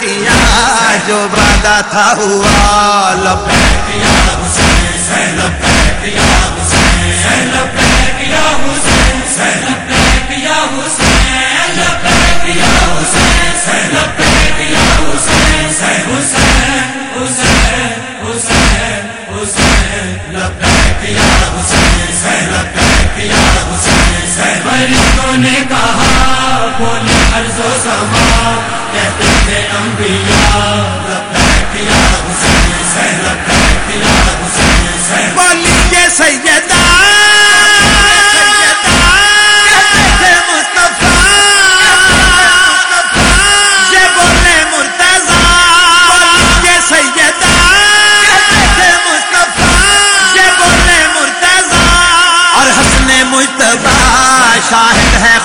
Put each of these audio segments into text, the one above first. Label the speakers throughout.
Speaker 1: کیا جو وعدہ تھا ہوا لبیک یا حسین لبیک یا حسین لبیک یا حسین لبیک حسین لبیک یا حسین لبیک یا حسین حسین حسین حسین حسین لبیک یا حسین لبیک حسین فرشتوں نے کہا بولے عرض و سما، کہتے سید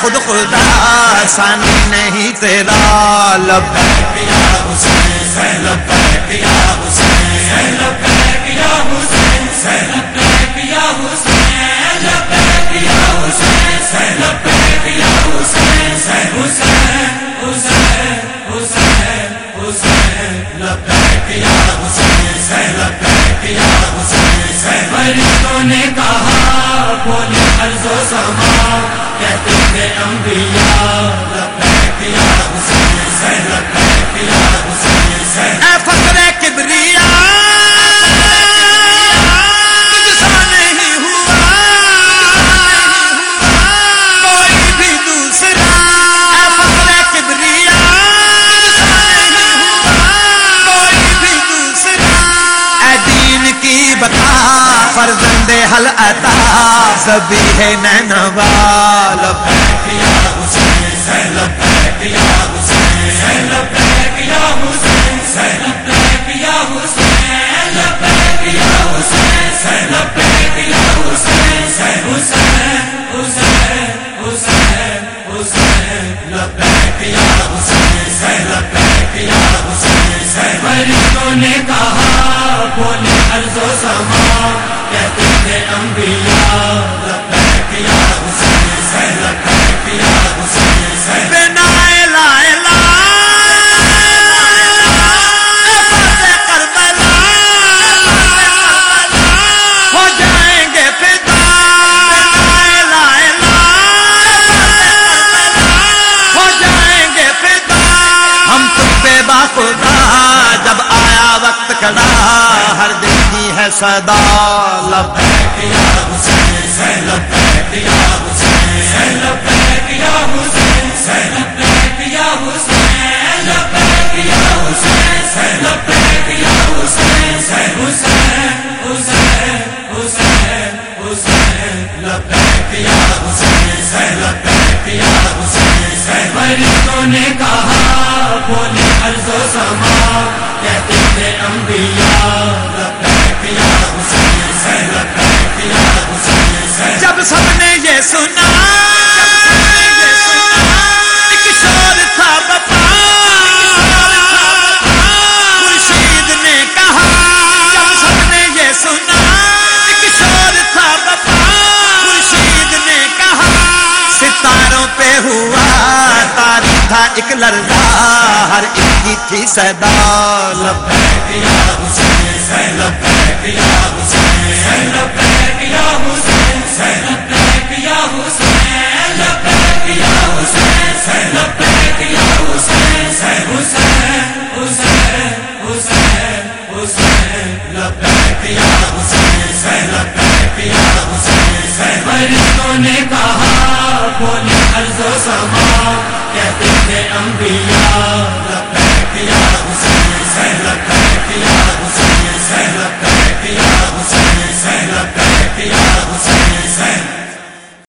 Speaker 1: خود خدا سانی نہیں تیرا لب یا حسین لب یا حسین لب یا حسین لب یا حسین لب یا حسین لب یا حسین حسین حسین حسین حسین، لب تھے فرزند حل عطا سبھی نینوال لبیک یا حسین لبیک یا حسین لبیک یا حسین۔ انبیاء صدا لبیک یا حسین لبیک یا حسین لبیک یا حسین لبیک یا حسین لبیک ہوا تاری تھا ایک لرزہ، ہر ایک کی تھی صدا لبیک، یا حسین لبیک، یا حسین لبیک